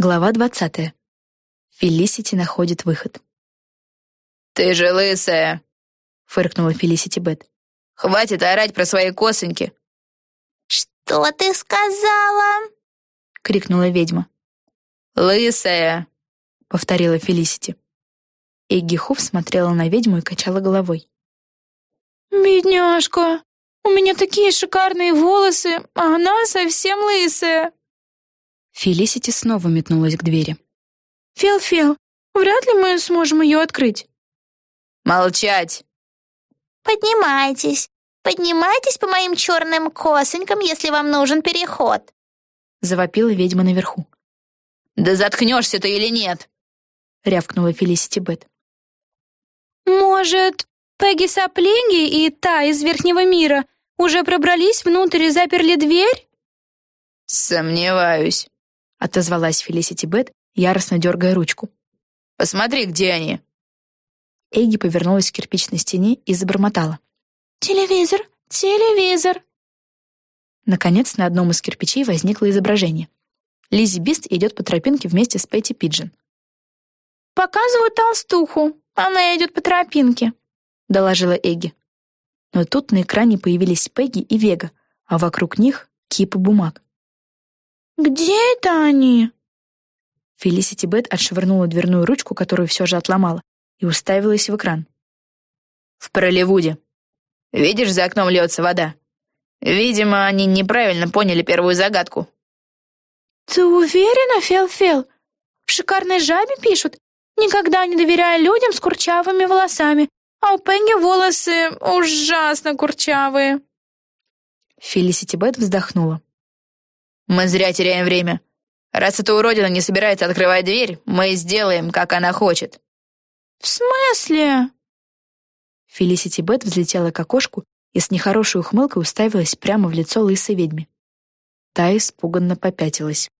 Глава двадцатая. Фелисити находит выход. «Ты же лысая!» — фыркнула Фелисити Бет. «Хватит орать про свои косоньки!» «Что ты сказала?» — крикнула ведьма. «Лысая!» — повторила Фелисити. Эгги Хуф смотрела на ведьму и качала головой. «Бедняжка, у меня такие шикарные волосы, а она совсем лысая!» Фелисити снова метнулась к двери. «Фел-Фел, вряд ли мы сможем ее открыть». «Молчать!» «Поднимайтесь, поднимайтесь по моим черным косонькам, если вам нужен переход», завопила ведьма наверху. «Да заткнешься ты или нет?» рявкнула Фелисити Бет. «Может, Пегги Саплинги и та из Верхнего мира уже пробрались внутрь и заперли дверь?» «Сомневаюсь», — отозвалась Фелисити Бет, яростно дергая ручку. «Посмотри, где они!» Эгги повернулась к кирпичной стене и забормотала. «Телевизор! Телевизор!» Наконец, на одном из кирпичей возникло изображение. Лиззи Бист идет по тропинке вместе с Петти Пиджин. «Показывают толстуху. Она идет по тропинке», — доложила Эгги. Но тут на экране появились Пегги и Вега, а вокруг них — кипы бумаг. «Где это они?» Фелисити Бет отшвырнула дверную ручку, которую все же отломала, и уставилась в экран. «В Проливуде. Видишь, за окном льется вода. Видимо, они неправильно поняли первую загадку». «Ты уверена, Фел-Фел? В шикарной жабе пишут, никогда не доверяя людям с курчавыми волосами, а у Пенги волосы ужасно курчавые». Фелисити Бет вздохнула. Мы зря теряем время. Раз эта уродина не собирается открывать дверь, мы сделаем, как она хочет». «В смысле?» Фелисити Бет взлетела к окошку и с нехорошей ухмылкой уставилась прямо в лицо лысой ведьме. Та испуганно попятилась.